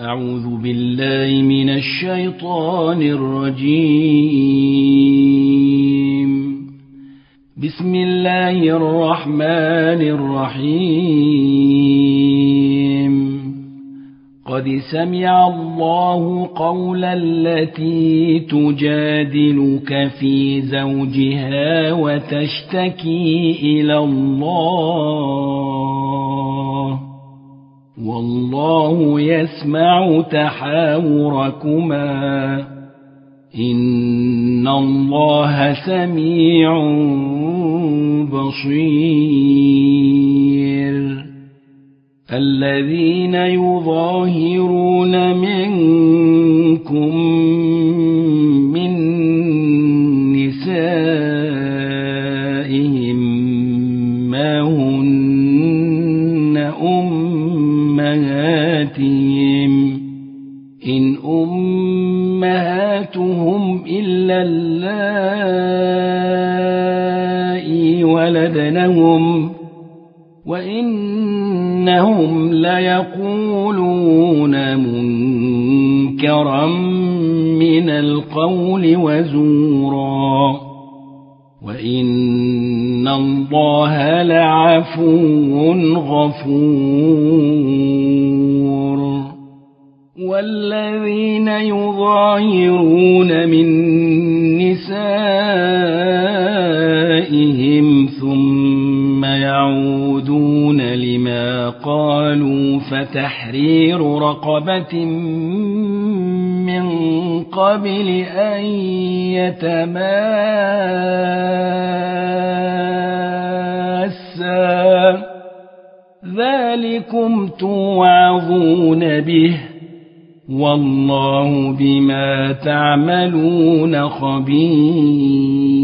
أعوذ بالله من الشيطان الرجيم. بسم الله الرحمن الرحيم. قد سمع الله قول التي تجادلك في زوجها وتشتكي إلى الله. والله يسمع تحاوركما. إن الله سميع بصير. الذين يظاهرون منكم وإنهم ليقولون منكرا من القول وزورا. وإن الله لعفو غفور. والذين يظاهرون من نسائهم ثم يعودون قالوا فتحرير رقبة من قبل أن يتماسا. ذلكم توعظون به والله بما تعملون خبير.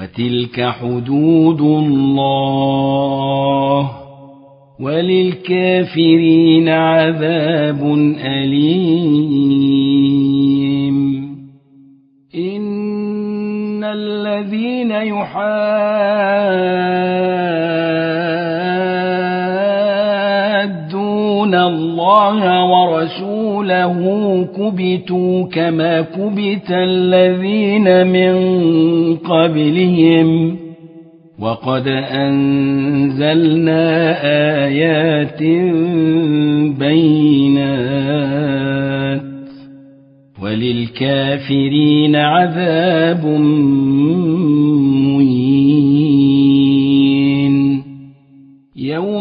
وتلك حدود الله وللكافرين عذاب أليم. إن الذين يحادون الله ورسوله كبتوا كما كبت الذين من قبلهم وقد أنزلنا آيات بينات وللكافرين عذاب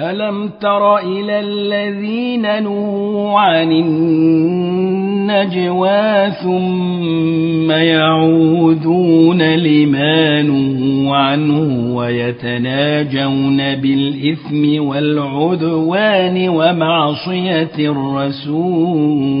ألم تر إلى الذين نهوا عن النجوى ثم يعودون لما نهوا عنه ويتناجون بالإثم والعدوان ومعصية الرسول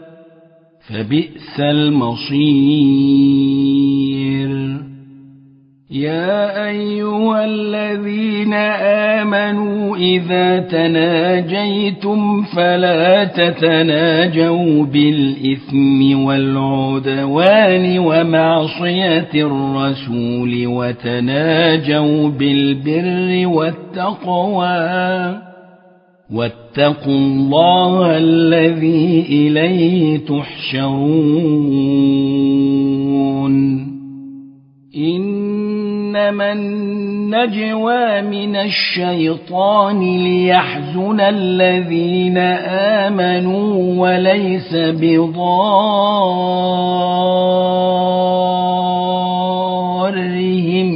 فبئس المصير. يا أيها الذين آمنوا إذا تناجيتم فلا تتناجوا بالإثم والعدوان ومعصية الرسول وتناجوا بالبر والتقوى. واتقوا الله الذي إليه تحشرون. إنما النجوى من الشيطان ليحزن الذين آمنوا وليس بضارهم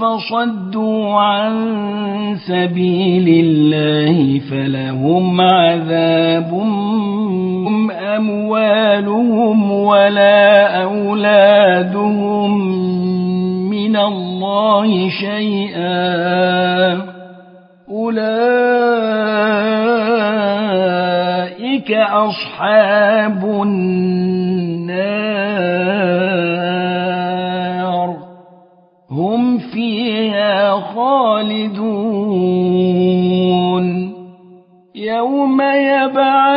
فصدوا عن سبيل الله فلهم عذاب أموالهم ولا أولادهم من الله شيئا أولئك أصحاب النار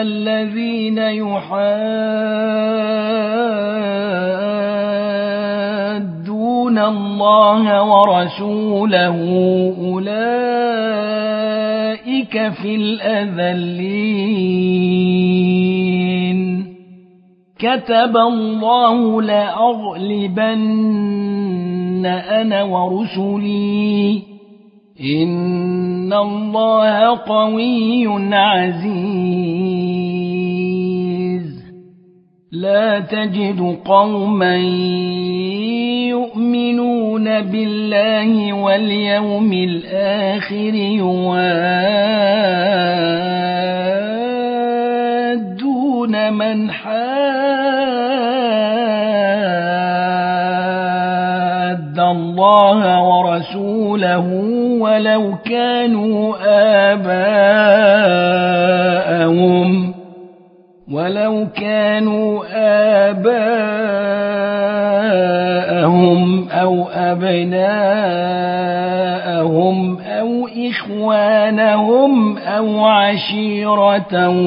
الذين يحادون الله ورسوله أولئك في الأذلين. كتب الله لأغلبن أنا ورسلي. إن الله قوي عزيز. لا تجد قوما يؤمنون بالله واليوم الآخر يوادون من حاد الله ورسوله ولو كانوا آباءهم ولو كانوا آباءهم أو أبناءهم أو إخوانهم أو عشيرتهم.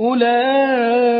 أولئك